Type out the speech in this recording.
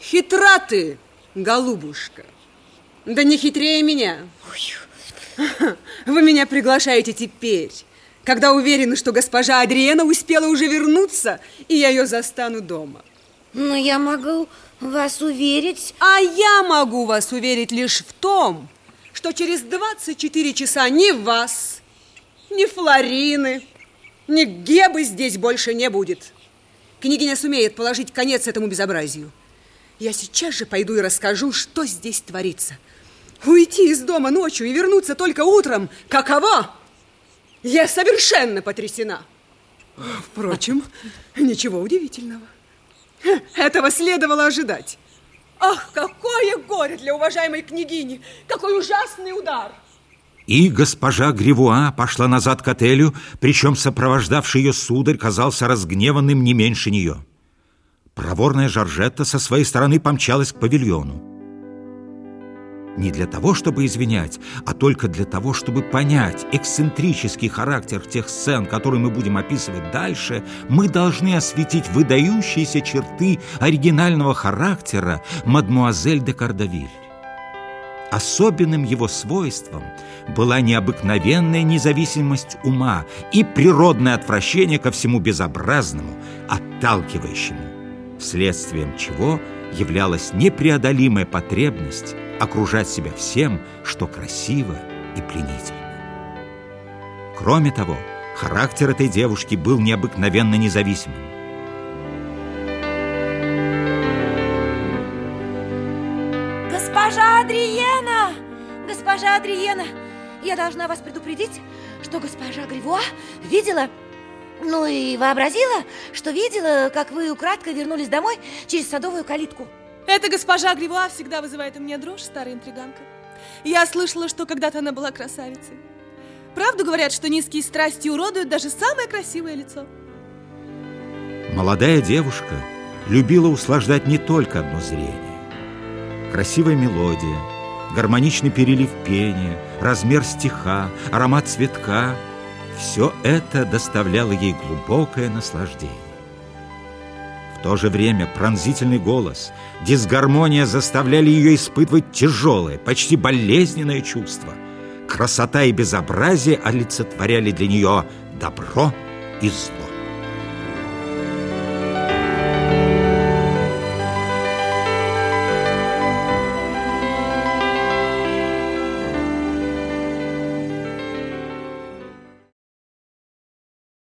Хитра ты, голубушка. Да не хитрее меня. Вы меня приглашаете теперь, когда уверены, что госпожа Адриена успела уже вернуться, и я ее застану дома. Но я могу вас уверить... А я могу вас уверить лишь в том, что через 24 часа ни вас, ни Флорины, ни Гебы здесь больше не будет. Княгиня сумеет положить конец этому безобразию. Я сейчас же пойду и расскажу, что здесь творится. Уйти из дома ночью и вернуться только утром, каково? Я совершенно потрясена. Впрочем, ничего удивительного. Этого следовало ожидать. Ах, какое горе для уважаемой княгини! Какой ужасный удар! И госпожа Гривуа пошла назад к отелю, причем сопровождавший ее сударь казался разгневанным не меньше нее. Проворная Жоржетта со своей стороны помчалась к павильону. Не для того, чтобы извинять, а только для того, чтобы понять эксцентрический характер тех сцен, которые мы будем описывать дальше, мы должны осветить выдающиеся черты оригинального характера мадмуазель де Кардавиль. Особенным его свойством была необыкновенная независимость ума и природное отвращение ко всему безобразному, отталкивающему, следствием чего являлась непреодолимая потребность окружать себя всем, что красиво и пленительно. Кроме того, характер этой девушки был необыкновенно независимым. Госпожа Адриена! Госпожа Адриена! Я должна вас предупредить, что госпожа Гривуа видела, ну и вообразила, что видела, как вы украдкой вернулись домой через садовую калитку. Эта госпожа Гривуа всегда вызывает у меня дрожь, старая интриганка. Я слышала, что когда-то она была красавицей. Правду говорят, что низкие страсти уродуют даже самое красивое лицо. Молодая девушка любила услаждать не только одно зрение. Красивая мелодия, гармоничный перелив пения, размер стиха, аромат цветка – все это доставляло ей глубокое наслаждение. В то же время пронзительный голос, дисгармония заставляли ее испытывать тяжелое, почти болезненное чувство. Красота и безобразие олицетворяли для нее добро и зло.